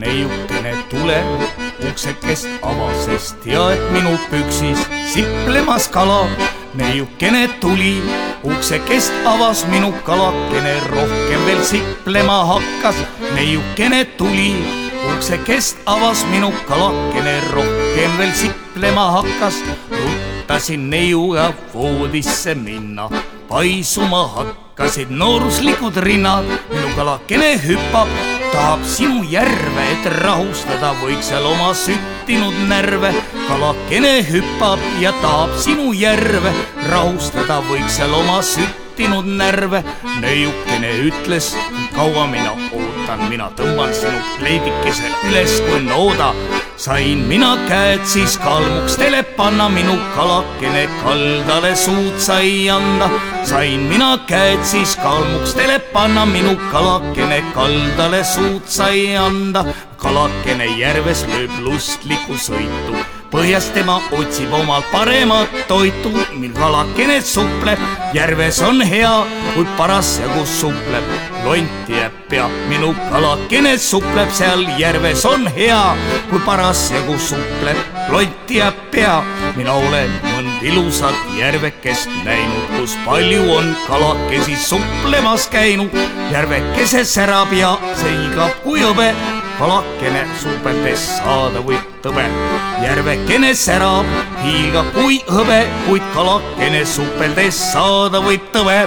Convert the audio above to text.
leibikest avas, sest tea, et minu püksis siplemas kala. Neiukene tuli, uksekest avas minu kalakene, rohkem veel siplema hakkas, neiukene tuli, uksekest avas minu kalakene, rohkem veel siplema hakkas, ruttasin neiuga voodisse minna, paisuma hakkasid nooruslikud rinnad, minu kalakene hüppab tahab sinu järve, et rahustada, võiks seal oma süttinud närve. kalakene hüppab ja tahab sinu järve, rahustada võiks seal oma süttinud närve. neiukene ütles, kaua mina ootan, mina tõmban sinu kleidikese üles kui nooda sain mina käed siis kalmukstele panna, minu kalakene kaldale suud sai anda. sain mina käed siis kalmukstele panna, minu kalakene kaldale suud sai anda. Kalakene järves lööb lustlikku sõitu põhjas tema otsib omal paremat toitu, mil kalakene supleb, järves on hea, kui parasjagu supleb. lonti jääb pea, minu kalakene supleb seal järves on hea, kui parasjagu supleb. lonti jääb pea, mina olen mõnd ilusat järvekest näinud, kus palju on kalakesi suplemas käinud. järvekese särab ja seigab kui hõbe kalakene supeldes saada võib tõbe. järvekene särab, hiilgab kui hõbe, kuid kalakene supeldes saada võib tõbe